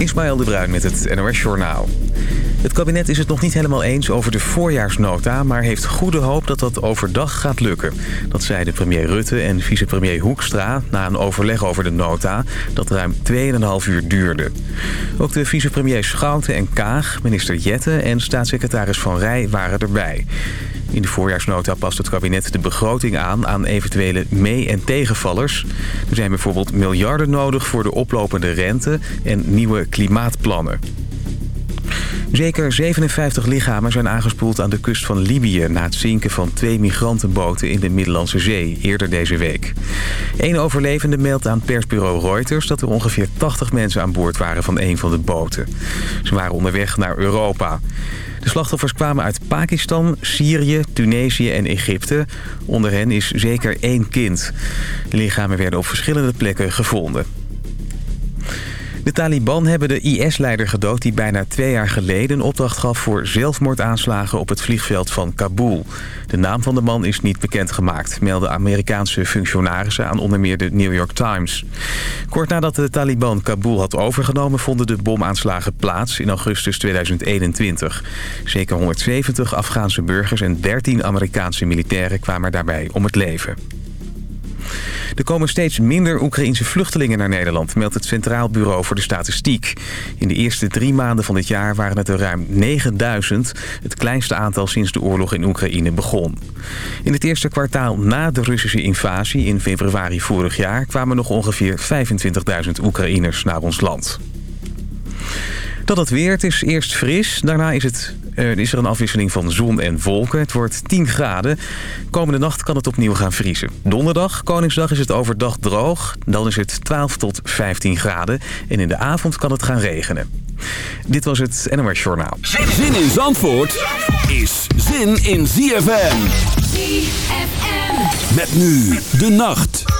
Ismaël de Bruin met het NOS Journaal. Het kabinet is het nog niet helemaal eens over de voorjaarsnota... maar heeft goede hoop dat dat overdag gaat lukken. Dat zeiden premier Rutte en vicepremier Hoekstra... na een overleg over de nota dat ruim 2,5 uur duurde. Ook de vicepremiers Schouten en Kaag, minister Jette... en staatssecretaris Van Rij waren erbij. In de voorjaarsnota past het kabinet de begroting aan aan eventuele mee- en tegenvallers. Er zijn bijvoorbeeld miljarden nodig voor de oplopende rente en nieuwe klimaatplannen. Zeker 57 lichamen zijn aangespoeld aan de kust van Libië... na het zinken van twee migrantenboten in de Middellandse Zee eerder deze week. Eén overlevende meldt aan persbureau Reuters... dat er ongeveer 80 mensen aan boord waren van een van de boten. Ze waren onderweg naar Europa. De slachtoffers kwamen uit Pakistan, Syrië, Tunesië en Egypte. Onder hen is zeker één kind. De lichamen werden op verschillende plekken gevonden. De Taliban hebben de IS-leider gedood die bijna twee jaar geleden opdracht gaf voor zelfmoordaanslagen op het vliegveld van Kabul. De naam van de man is niet bekendgemaakt, melden Amerikaanse functionarissen aan onder meer de New York Times. Kort nadat de Taliban Kabul had overgenomen vonden de bomaanslagen plaats in augustus 2021. Zeker 170 Afghaanse burgers en 13 Amerikaanse militairen kwamen daarbij om het leven. Er komen steeds minder Oekraïnse vluchtelingen naar Nederland... meldt het Centraal Bureau voor de Statistiek. In de eerste drie maanden van dit jaar waren het er ruim 9000... het kleinste aantal sinds de oorlog in Oekraïne begon. In het eerste kwartaal na de Russische invasie in februari vorig jaar... kwamen nog ongeveer 25.000 Oekraïners naar ons land. Dat het weer, is eerst fris. Daarna is, het, uh, is er een afwisseling van zon en wolken. Het wordt 10 graden. Komende nacht kan het opnieuw gaan vriezen. Donderdag, Koningsdag, is het overdag droog. Dan is het 12 tot 15 graden. En in de avond kan het gaan regenen. Dit was het NOS Journaal. Zin in Zandvoort is zin in ZFM. ZFM. Met nu de nacht.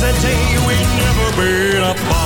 that day we'd never been apart.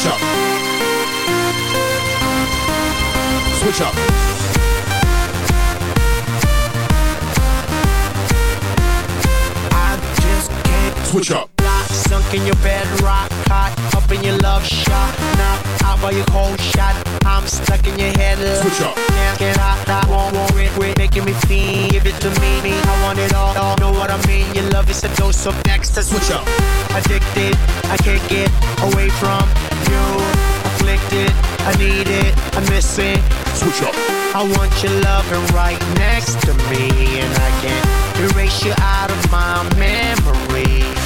Switch up. Switch up. I just can't Switch up. Lock, sunk in your bed, rock hot, up in your love shot. Now out by your cold shot, I'm stuck in your head. Switch up. Can't get out, I won't worry, quit making me feel. Give it to me, love is a dose of next to Switch up. Addicted, I can't get away from you. Afflicted, I need it, I miss it. Switch up. I want your loving right next to me, and I can't erase you out of my memory.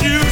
you